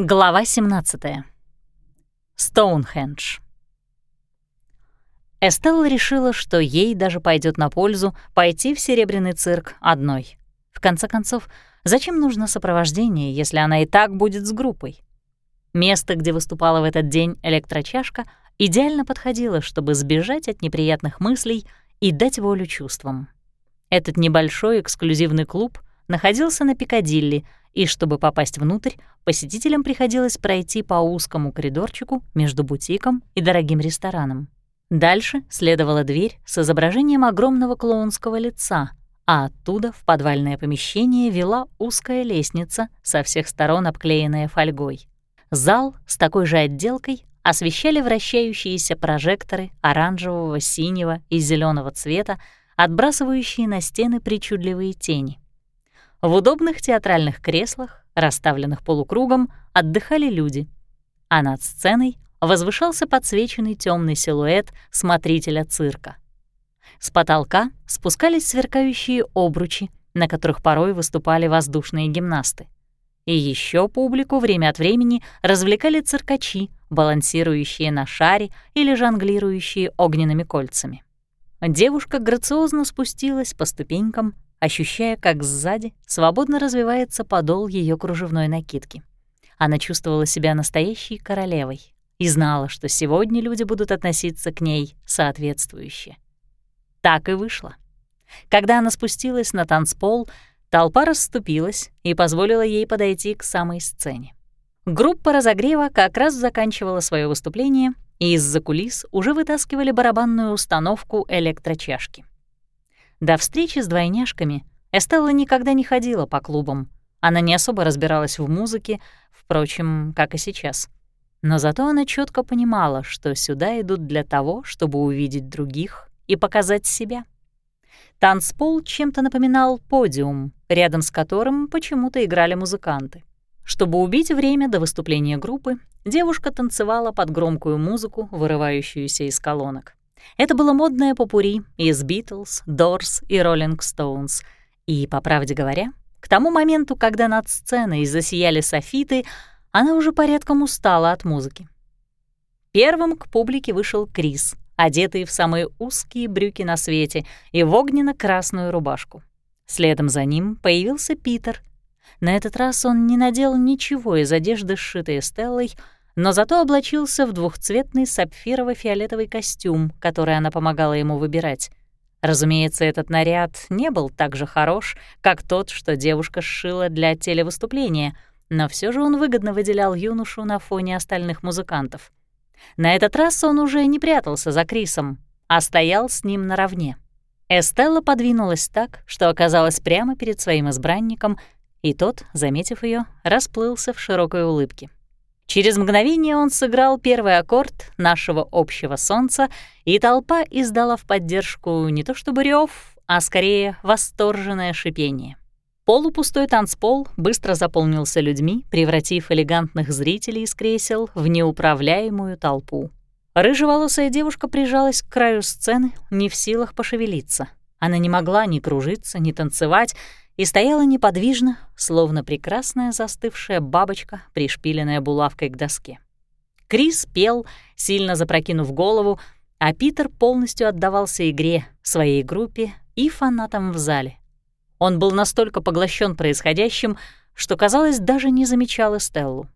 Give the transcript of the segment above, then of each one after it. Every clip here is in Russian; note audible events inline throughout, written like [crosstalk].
Глава 17. Стоунхендж. Эстелла решила, что ей даже пойдет на пользу пойти в серебряный цирк одной. В конце концов, зачем нужно сопровождение, если она и так будет с группой? Место, где выступала в этот день электрочашка, идеально подходило, чтобы сбежать от неприятных мыслей и дать волю чувствам. Этот небольшой эксклюзивный клуб находился на Пикадилли — и чтобы попасть внутрь, посетителям приходилось пройти по узкому коридорчику между бутиком и дорогим рестораном. Дальше следовала дверь с изображением огромного клоунского лица, а оттуда в подвальное помещение вела узкая лестница, со всех сторон обклеенная фольгой. Зал с такой же отделкой освещали вращающиеся прожекторы оранжевого, синего и зеленого цвета, отбрасывающие на стены причудливые тени. В удобных театральных креслах, расставленных полукругом, отдыхали люди, а над сценой возвышался подсвеченный темный силуэт смотрителя цирка. С потолка спускались сверкающие обручи, на которых порой выступали воздушные гимнасты. И еще публику время от времени развлекали циркачи, балансирующие на шаре или жонглирующие огненными кольцами. Девушка грациозно спустилась по ступенькам ощущая, как сзади свободно развивается подол ее кружевной накидки. Она чувствовала себя настоящей королевой и знала, что сегодня люди будут относиться к ней соответствующе. Так и вышло. Когда она спустилась на танцпол, толпа расступилась и позволила ей подойти к самой сцене. Группа разогрева как раз заканчивала свое выступление, и из-за кулис уже вытаскивали барабанную установку электрочашки. До встречи с двойняшками Эстелла никогда не ходила по клубам. Она не особо разбиралась в музыке, впрочем, как и сейчас. Но зато она четко понимала, что сюда идут для того, чтобы увидеть других и показать себя. Танцпол чем-то напоминал подиум, рядом с которым почему-то играли музыканты. Чтобы убить время до выступления группы, девушка танцевала под громкую музыку, вырывающуюся из колонок. Это было модное попури из Beatles, Doors и Rolling Stones. И, по правде говоря, к тому моменту, когда над сценой засияли софиты, она уже порядком устала от музыки. Первым к публике вышел Крис, одетый в самые узкие брюки на свете и в огненно-красную рубашку. Следом за ним появился Питер. На этот раз он не надел ничего из одежды, сшитой Стеллой, но зато облачился в двухцветный сапфирово-фиолетовый костюм, который она помогала ему выбирать. Разумеется, этот наряд не был так же хорош, как тот, что девушка сшила для телевыступления, но все же он выгодно выделял юношу на фоне остальных музыкантов. На этот раз он уже не прятался за Крисом, а стоял с ним наравне. Эстелла подвинулась так, что оказалась прямо перед своим избранником, и тот, заметив ее, расплылся в широкой улыбке. Через мгновение он сыграл первый аккорд нашего общего солнца, и толпа издала в поддержку не то чтобы рев, а скорее восторженное шипение. Полупустой танцпол быстро заполнился людьми, превратив элегантных зрителей из кресел в неуправляемую толпу. Рыжеволосая девушка прижалась к краю сцены, не в силах пошевелиться. Она не могла ни кружиться, ни танцевать, и стояла неподвижно, словно прекрасная застывшая бабочка, пришпиленная булавкой к доске. Крис пел, сильно запрокинув голову, а Питер полностью отдавался игре, своей группе и фанатам в зале. Он был настолько поглощен происходящим, что, казалось, даже не замечал Стеллу.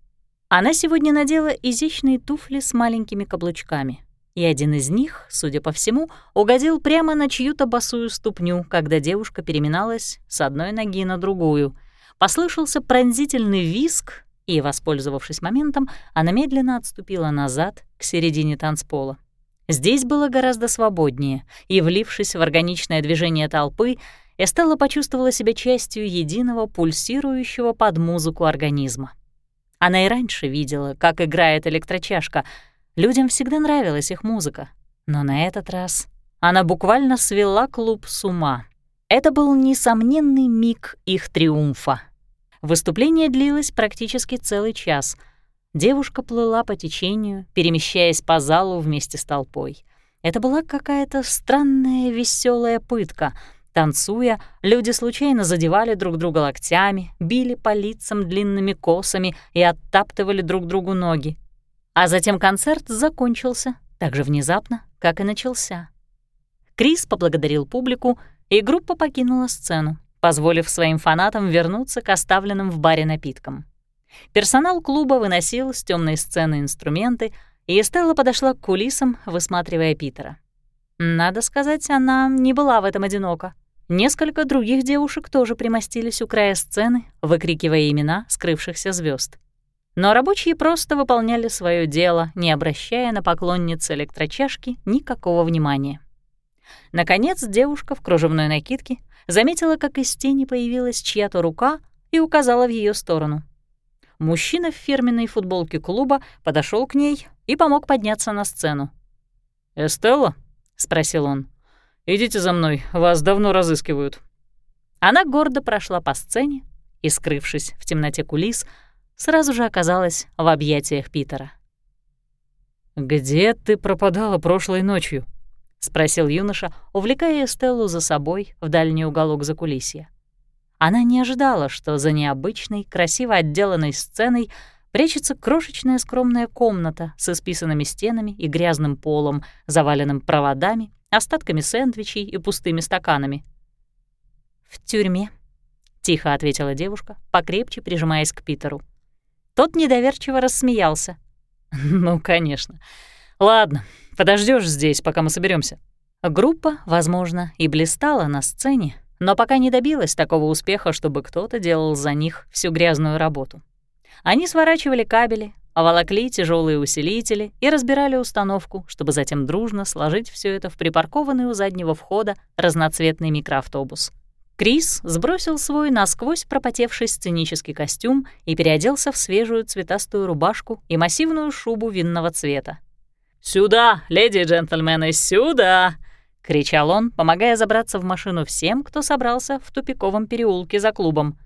Она сегодня надела изящные туфли с маленькими каблучками — и один из них, судя по всему, угодил прямо на чью-то босую ступню, когда девушка переминалась с одной ноги на другую. Послышался пронзительный виск, и, воспользовавшись моментом, она медленно отступила назад к середине танцпола. Здесь было гораздо свободнее, и, влившись в органичное движение толпы, Эстелла почувствовала себя частью единого пульсирующего под музыку организма. Она и раньше видела, как играет электрочашка — Людям всегда нравилась их музыка, но на этот раз она буквально свела клуб с ума. Это был несомненный миг их триумфа. Выступление длилось практически целый час. Девушка плыла по течению, перемещаясь по залу вместе с толпой. Это была какая-то странная веселая пытка, Танцуя, люди случайно задевали друг друга локтями, били по лицам длинными косами и оттаптывали друг другу ноги. А затем концерт закончился так же внезапно, как и начался. Крис поблагодарил публику, и группа покинула сцену, позволив своим фанатам вернуться к оставленным в баре напиткам. Персонал клуба выносил с темной сцены инструменты, и Эстелла подошла к кулисам, высматривая Питера. Надо сказать, она не была в этом одинока. Несколько других девушек тоже примостились у края сцены, выкрикивая имена скрывшихся звезд. Но рабочие просто выполняли свое дело, не обращая на поклонниц электрочашки никакого внимания. Наконец девушка в кружевной накидке заметила, как из тени появилась чья-то рука и указала в ее сторону. Мужчина в фирменной футболке клуба подошел к ней и помог подняться на сцену. «Эстелла?» — спросил он. «Идите за мной, вас давно разыскивают». Она гордо прошла по сцене и, скрывшись в темноте кулис, сразу же оказалась в объятиях Питера. «Где ты пропадала прошлой ночью?» — спросил юноша, увлекая Эстеллу за собой в дальний уголок закулисья. Она не ожидала, что за необычной, красиво отделанной сценой прячется крошечная скромная комната с исписанными стенами и грязным полом, заваленным проводами остатками сэндвичей и пустыми стаканами. «В тюрьме», — тихо ответила девушка, покрепче прижимаясь к Питеру. Тот недоверчиво рассмеялся. [laughs] «Ну, конечно. Ладно, подождешь здесь, пока мы соберемся. Группа, возможно, и блистала на сцене, но пока не добилась такого успеха, чтобы кто-то делал за них всю грязную работу. Они сворачивали кабели, Оволокли тяжелые усилители и разбирали установку, чтобы затем дружно сложить все это в припаркованный у заднего входа разноцветный микроавтобус. Крис сбросил свой насквозь пропотевший сценический костюм и переоделся в свежую цветастую рубашку и массивную шубу винного цвета. «Сюда, леди и джентльмены, сюда!» — кричал он, помогая забраться в машину всем, кто собрался в тупиковом переулке за клубом.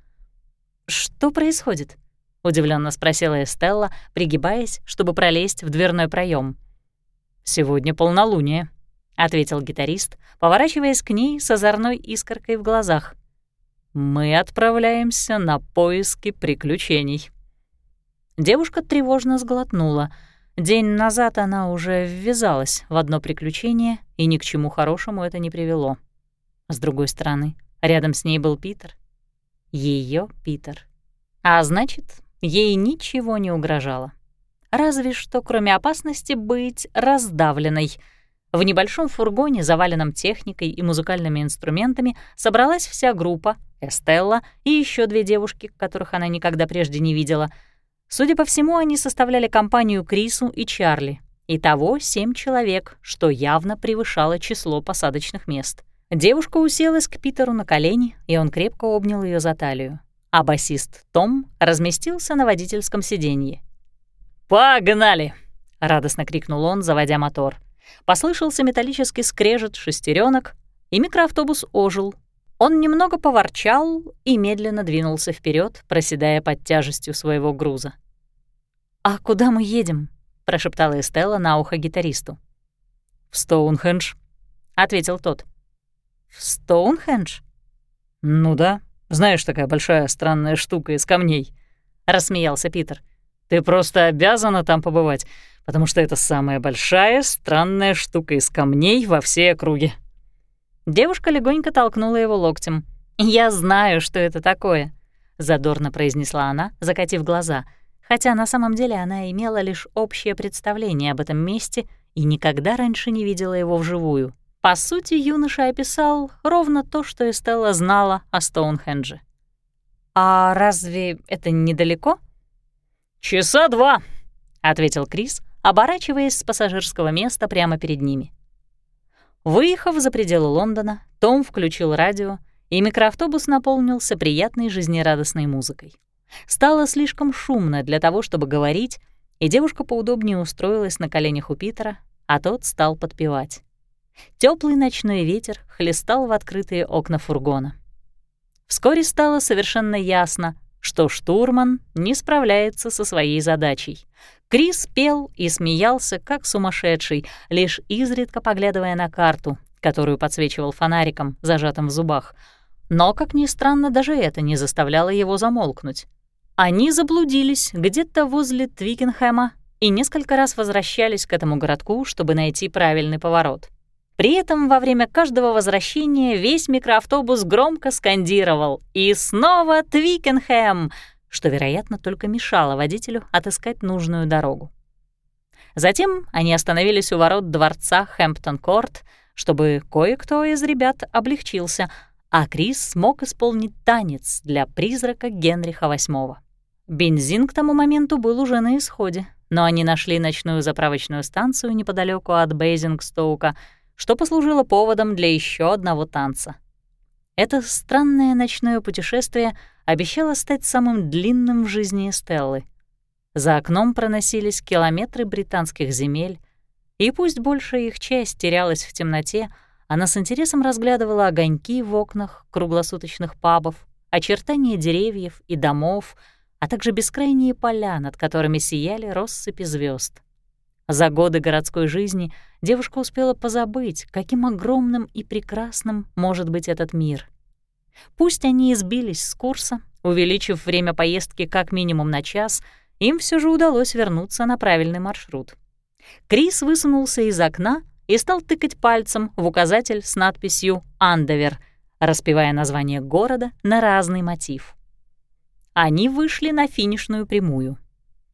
«Что происходит?» удивленно спросила Эстелла, пригибаясь, чтобы пролезть в дверной проем. Сегодня полнолуние, ответил гитарист, поворачиваясь к ней с озорной искоркой в глазах. Мы отправляемся на поиски приключений. Девушка тревожно сглотнула. День назад она уже ввязалась в одно приключение, и ни к чему хорошему это не привело. С другой стороны, рядом с ней был Питер. Ее Питер. А значит, Ей ничего не угрожало. Разве что кроме опасности быть раздавленной. В небольшом фургоне, заваленном техникой и музыкальными инструментами, собралась вся группа, Эстелла и еще две девушки, которых она никогда прежде не видела. Судя по всему, они составляли компанию Крису и Чарли. Итого семь человек, что явно превышало число посадочных мест. Девушка уселась к Питеру на колени, и он крепко обнял ее за талию а басист Том разместился на водительском сиденье. «Погнали!» — радостно крикнул он, заводя мотор. Послышался металлический скрежет шестеренок, и микроавтобус ожил. Он немного поворчал и медленно двинулся вперед, проседая под тяжестью своего груза. «А куда мы едем?» — прошептала Эстелла на ухо гитаристу. «В Стоунхендж», — ответил тот. «В Стоунхендж?» «Ну да», знаешь, такая большая странная штука из камней», — рассмеялся Питер. «Ты просто обязана там побывать, потому что это самая большая странная штука из камней во всей округе». Девушка легонько толкнула его локтем. «Я знаю, что это такое», — задорно произнесла она, закатив глаза, хотя на самом деле она имела лишь общее представление об этом месте и никогда раньше не видела его вживую. По сути, юноша описал ровно то, что Эстелла знала о Стоунхендже. «А разве это недалеко?» «Часа два», — ответил Крис, оборачиваясь с пассажирского места прямо перед ними. Выехав за пределы Лондона, Том включил радио, и микроавтобус наполнился приятной жизнерадостной музыкой. Стало слишком шумно для того, чтобы говорить, и девушка поудобнее устроилась на коленях у Питера, а тот стал подпевать. Теплый ночной ветер хлестал в открытые окна фургона. Вскоре стало совершенно ясно, что штурман не справляется со своей задачей. Крис пел и смеялся, как сумасшедший, лишь изредка поглядывая на карту, которую подсвечивал фонариком, зажатым в зубах. Но, как ни странно, даже это не заставляло его замолкнуть. Они заблудились где-то возле Твикенхэма и несколько раз возвращались к этому городку, чтобы найти правильный поворот. При этом во время каждого возвращения весь микроавтобус громко скандировал «И снова Твикенхэм!», что, вероятно, только мешало водителю отыскать нужную дорогу. Затем они остановились у ворот дворца Хэмптон-Корт, чтобы кое-кто из ребят облегчился, а Крис смог исполнить танец для призрака Генриха VIII. Бензин к тому моменту был уже на исходе, но они нашли ночную заправочную станцию неподалеку от Бейзингстоука, что послужило поводом для еще одного танца. Это странное ночное путешествие обещало стать самым длинным в жизни Стеллы. За окном проносились километры британских земель, и пусть большая их часть терялась в темноте, она с интересом разглядывала огоньки в окнах круглосуточных пабов, очертания деревьев и домов — а также бескрайние поля, над которыми сияли россыпи звезд. За годы городской жизни девушка успела позабыть, каким огромным и прекрасным может быть этот мир. Пусть они избились с курса, увеличив время поездки как минимум на час, им все же удалось вернуться на правильный маршрут. Крис высунулся из окна и стал тыкать пальцем в указатель с надписью «Андовер», распевая название города на разный мотив они вышли на финишную прямую.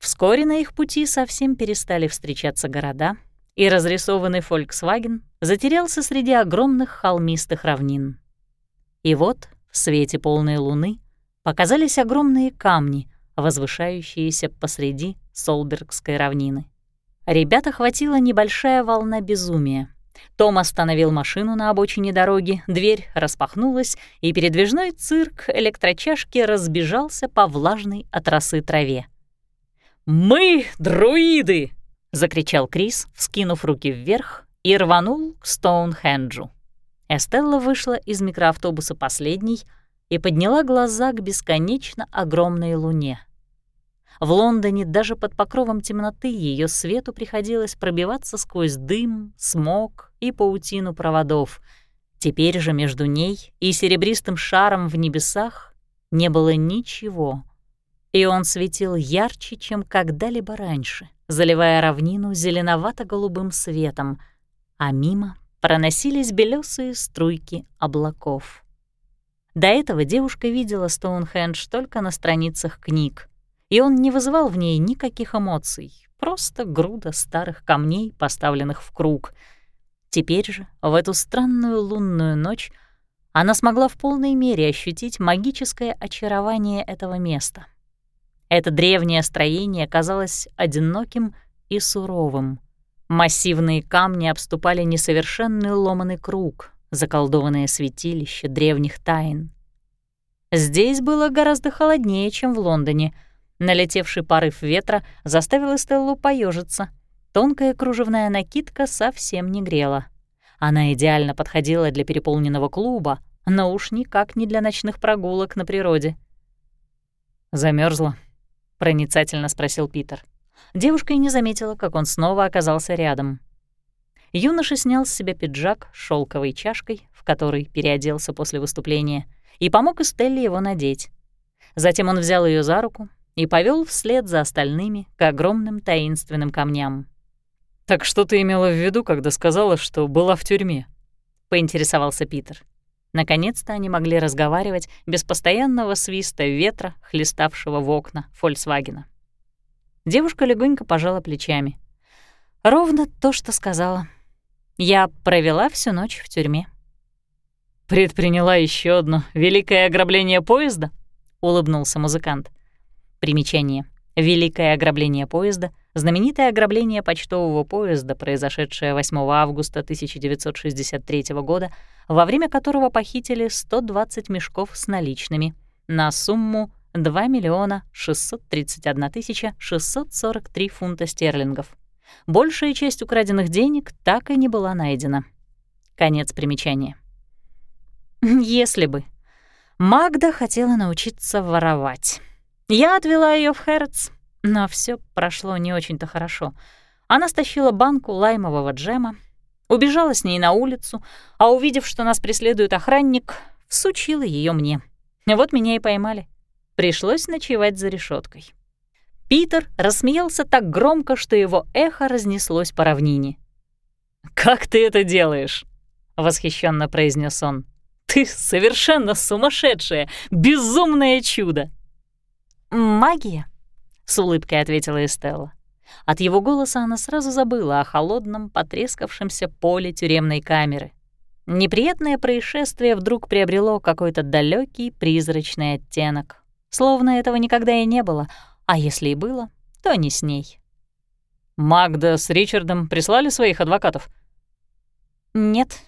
Вскоре на их пути совсем перестали встречаться города, и разрисованный Volkswagen затерялся среди огромных холмистых равнин. И вот в свете полной луны показались огромные камни, возвышающиеся посреди Солбергской равнины. Ребята хватила небольшая волна безумия — том остановил машину на обочине дороги, дверь распахнулась, и передвижной цирк электрочашки разбежался по влажной от росы траве. «Мы — друиды!» — закричал Крис, вскинув руки вверх, и рванул к Стоунхенджу. Эстелла вышла из микроавтобуса последней и подняла глаза к бесконечно огромной луне — в Лондоне даже под покровом темноты ее свету приходилось пробиваться сквозь дым, смог и паутину проводов. Теперь же между ней и серебристым шаром в небесах не было ничего. И он светил ярче, чем когда-либо раньше, заливая равнину зеленовато-голубым светом, а мимо проносились белесые струйки облаков. До этого девушка видела Стоунхендж только на страницах книг — и он не вызывал в ней никаких эмоций, просто груда старых камней, поставленных в круг. Теперь же, в эту странную лунную ночь, она смогла в полной мере ощутить магическое очарование этого места. Это древнее строение казалось одиноким и суровым. Массивные камни обступали несовершенный ломаный круг, заколдованное святилище древних тайн. Здесь было гораздо холоднее, чем в Лондоне — Налетевший порыв ветра заставил Эстеллу поежиться. Тонкая кружевная накидка совсем не грела. Она идеально подходила для переполненного клуба, но уж никак не для ночных прогулок на природе. Замерзла? Проницательно спросил Питер. Девушка и не заметила, как он снова оказался рядом. Юноша снял с себя пиджак с шелковой чашкой, в которой переоделся после выступления, и помог Эстелле его надеть. Затем он взял ее за руку и повел вслед за остальными к огромным таинственным камням. «Так что ты имела в виду, когда сказала, что была в тюрьме?» — поинтересовался Питер. Наконец-то они могли разговаривать без постоянного свиста ветра, хлеставшего в окна Фольксвагена. Девушка легонько пожала плечами. «Ровно то, что сказала. Я провела всю ночь в тюрьме». «Предприняла еще одно великое ограбление поезда?» — улыбнулся музыкант. Примечание. Великое ограбление поезда — знаменитое ограбление почтового поезда, произошедшее 8 августа 1963 года, во время которого похитили 120 мешков с наличными на сумму 2 миллиона 631 тысяча 643 фунта стерлингов. Большая часть украденных денег так и не была найдена. Конец примечания. [laughs] Если бы. Магда хотела научиться воровать. Я отвела ее в Хэротс, но все прошло не очень-то хорошо. Она стащила банку лаймового джема, Убежала с ней на улицу, а увидев, что нас преследует охранник, всучила ее мне. Вот меня и поймали. Пришлось ночевать за решеткой. Питер рассмеялся так громко, что его эхо разнеслось по равнине. «Как ты это делаешь?» — восхищенно произнес он. «Ты совершенно сумасшедшая, безумное чудо!» «Магия», — с улыбкой ответила Эстелла. От его голоса она сразу забыла о холодном, потрескавшемся поле тюремной камеры. Неприятное происшествие вдруг приобрело какой-то далекий призрачный оттенок. Словно этого никогда и не было, а если и было, то не с ней. «Магда с Ричардом прислали своих адвокатов?» «Нет».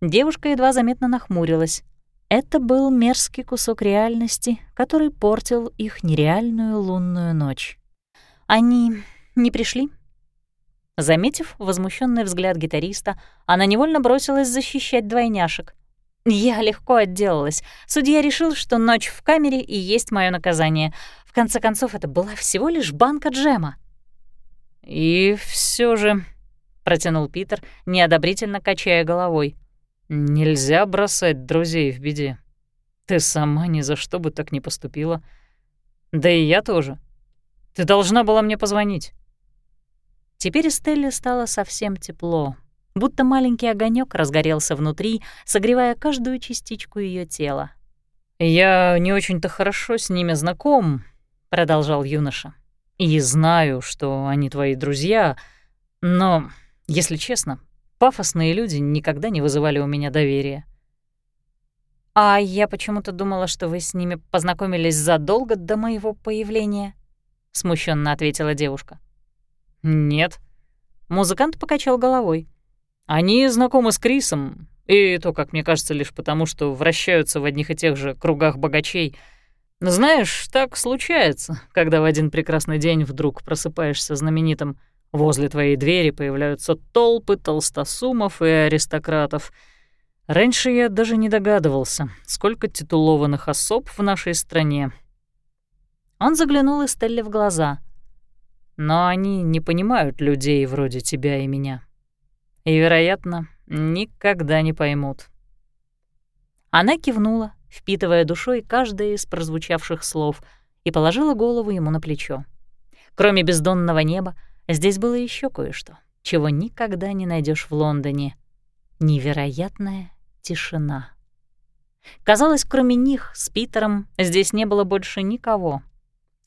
Девушка едва заметно нахмурилась. Это был мерзкий кусок реальности, который портил их нереальную лунную ночь. Они не пришли?» Заметив возмущенный взгляд гитариста, она невольно бросилась защищать двойняшек. Я легко отделалась. Судья решил, что ночь в камере и есть мое наказание. В конце концов, это была всего лишь банка джема. «И все же», — протянул Питер, неодобрительно качая головой, «нельзя бросать друзей в беде. Ты сама ни за что бы так не поступила. Да и я тоже. Ты должна была мне позвонить». Теперь Стелле стало совсем тепло, будто маленький огонек разгорелся внутри, согревая каждую частичку ее тела. «Я не очень-то хорошо с ними знаком», — продолжал юноша. «И знаю, что они твои друзья, но, если честно, пафосные люди никогда не вызывали у меня доверия». «А я почему-то думала, что вы с ними познакомились задолго до моего появления», — смущенно ответила девушка. «Нет». Музыкант покачал головой. «Они знакомы с Крисом, и то, как мне кажется, лишь потому, что вращаются в одних и тех же кругах богачей. Знаешь, так случается, когда в один прекрасный день вдруг просыпаешься знаменитым. Возле твоей двери появляются толпы толстосумов и аристократов. Раньше я даже не догадывался, сколько титулованных особ в нашей стране». Он заглянул Эстелле в глаза — но они не понимают людей вроде тебя и меня. И, вероятно, никогда не поймут. Она кивнула, впитывая душой каждое из прозвучавших слов, и положила голову ему на плечо. Кроме бездонного неба, здесь было еще кое-что, чего никогда не найдешь в Лондоне. Невероятная тишина. Казалось, кроме них с Питером здесь не было больше никого —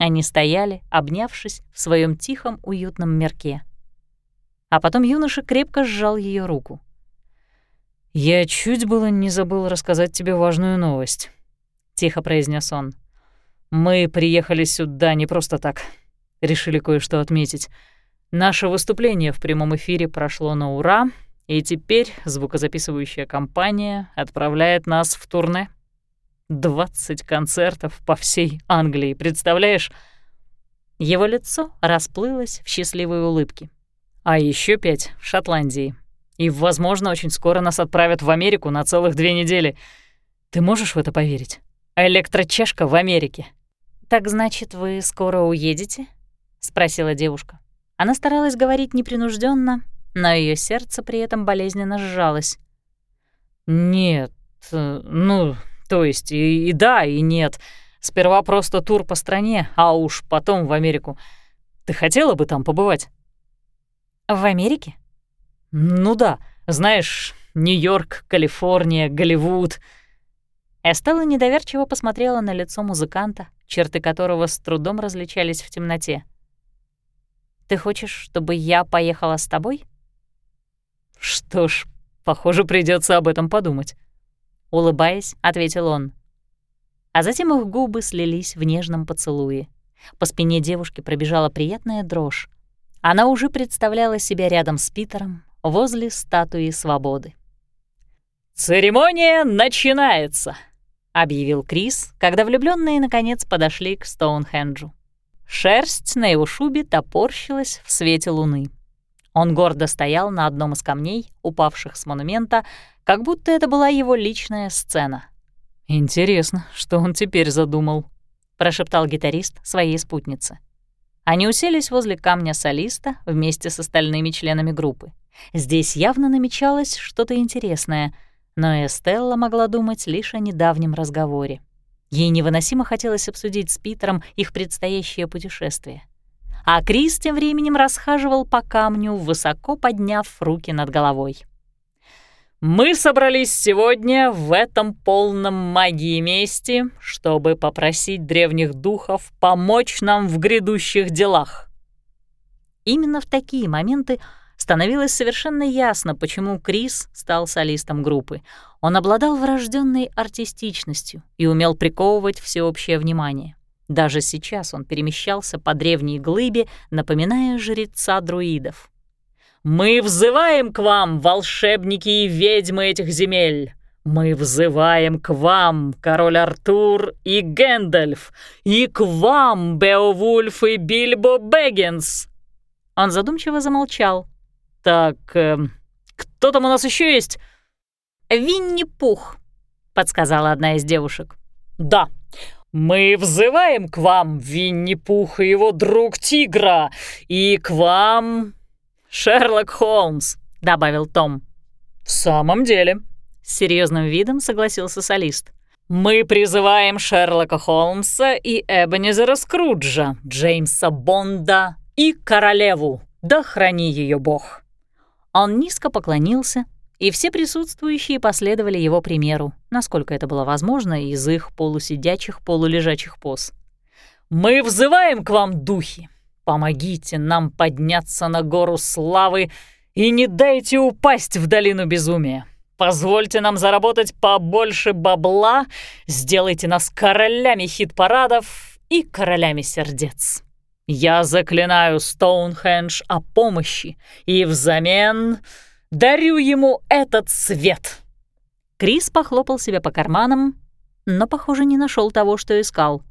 они стояли, обнявшись в своем тихом, уютном мерке. А потом юноша крепко сжал ее руку. «Я чуть было не забыл рассказать тебе важную новость», — тихо произнес он. «Мы приехали сюда не просто так. Решили кое-что отметить. Наше выступление в прямом эфире прошло на ура, и теперь звукозаписывающая компания отправляет нас в турне». Двадцать концертов по всей Англии, представляешь? Его лицо расплылось в счастливой улыбке. А еще пять в Шотландии. И, возможно, очень скоро нас отправят в Америку на целых две недели. Ты можешь в это поверить? Электрочешка в Америке. «Так значит, вы скоро уедете?» — спросила девушка. Она старалась говорить непринужденно, но ее сердце при этом болезненно сжалось. «Нет, э, ну, то есть и, и да, и нет. Сперва просто тур по стране, а уж потом в Америку. Ты хотела бы там побывать? В Америке? Ну да. Знаешь, Нью-Йорк, Калифорния, Голливуд. Эстелла недоверчиво посмотрела на лицо музыканта, черты которого с трудом различались в темноте. «Ты хочешь, чтобы я поехала с тобой?» «Что ж, похоже, придется об этом подумать». Улыбаясь, ответил он. А затем их губы слились в нежном поцелуе. По спине девушки пробежала приятная дрожь. Она уже представляла себя рядом с Питером возле статуи свободы. «Церемония начинается!» — объявил Крис, когда влюбленные наконец подошли к Стоунхенджу. Шерсть на его шубе топорщилась в свете луны. Он гордо стоял на одном из камней, упавших с монумента, как будто это была его личная сцена. «Интересно, что он теперь задумал», — прошептал гитарист своей спутнице. Они уселись возле камня солиста вместе с остальными членами группы. Здесь явно намечалось что-то интересное, но Эстелла могла думать лишь о недавнем разговоре. Ей невыносимо хотелось обсудить с Питером их предстоящее путешествие. А Крис тем временем расхаживал по камню, высоко подняв руки над головой. «Мы собрались сегодня в этом полном магии месте, чтобы попросить древних духов помочь нам в грядущих делах». Именно в такие моменты становилось совершенно ясно, почему Крис стал солистом группы. Он обладал врожденной артистичностью и умел приковывать всеобщее внимание. Даже сейчас он перемещался по древней глыбе, напоминая жреца друидов. «Мы взываем к вам, волшебники и ведьмы этих земель! Мы взываем к вам, король Артур и Гэндальф, и к вам, Беовульф и Бильбо Бэггинс!» Он задумчиво замолчал. «Так, э, кто там у нас еще есть?» «Винни-Пух», — подсказала одна из девушек. «Да, «Мы взываем к вам, Винни-Пух и его друг Тигра, и к вам, Шерлок Холмс», — добавил Том. «В самом деле», — с серьезным видом согласился солист. «Мы призываем Шерлока Холмса и Эбенезера Скруджа, Джеймса Бонда и королеву, да храни ее Бог». Он низко поклонился, и все присутствующие последовали его примеру, насколько это было возможно из их полусидячих, полулежачих поз. «Мы взываем к вам, духи! Помогите нам подняться на гору славы и не дайте упасть в долину безумия! Позвольте нам заработать побольше бабла, сделайте нас королями хит-парадов и королями сердец!» Я заклинаю Стоунхендж о помощи, и взамен Дарю ему этот свет!» Крис похлопал себя по карманам, но, похоже, не нашел того, что искал.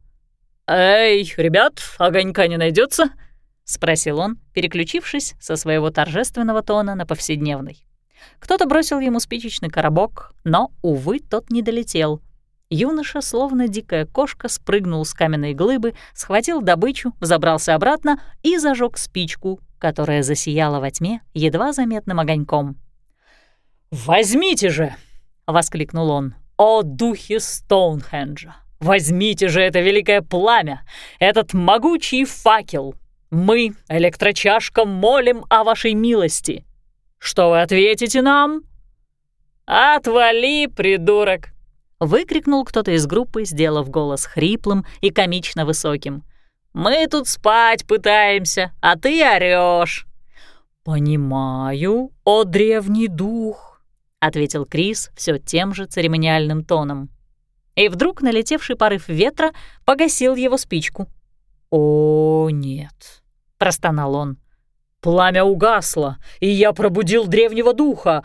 «Эй, ребят, огонька не найдется? спросил он, переключившись со своего торжественного тона на повседневный. Кто-то бросил ему спичечный коробок, но, увы, тот не долетел. Юноша, словно дикая кошка, спрыгнул с каменной глыбы, схватил добычу, взобрался обратно и зажег спичку, которая засияла во тьме едва заметным огоньком. «Возьмите же!» — воскликнул он. «О, духи Стоунхенджа! Возьмите же это великое пламя, этот могучий факел! Мы, электрочашка, молим о вашей милости! Что вы ответите нам?» «Отвали, придурок!» — выкрикнул кто-то из группы, сделав голос хриплым и комично высоким. Мы тут спать пытаемся, а ты орёшь». «Понимаю, о древний дух», — ответил Крис все тем же церемониальным тоном. И вдруг налетевший порыв ветра погасил его спичку. «О, нет», — простонал он. «Пламя угасло, и я пробудил древнего духа.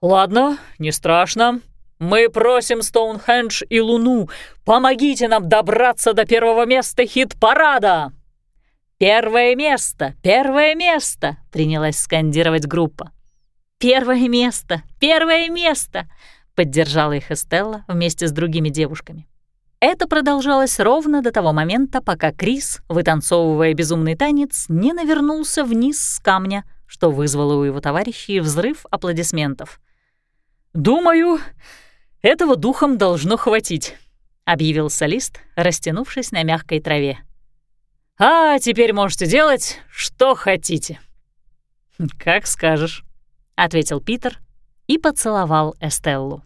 Ладно, не страшно, мы просим Стоунхендж и Луну, помогите нам добраться до первого места хит-парада!» «Первое место! Первое место!» — принялась скандировать группа. «Первое место! Первое место!» — поддержала их Эстелла вместе с другими девушками. Это продолжалось ровно до того момента, пока Крис, вытанцовывая безумный танец, не навернулся вниз с камня, что вызвало у его товарищей взрыв аплодисментов. «Думаю, этого духом должно хватить», — объявил солист, растянувшись на мягкой траве. «А теперь можете делать, что хотите». «Как скажешь», — ответил Питер и поцеловал Эстеллу.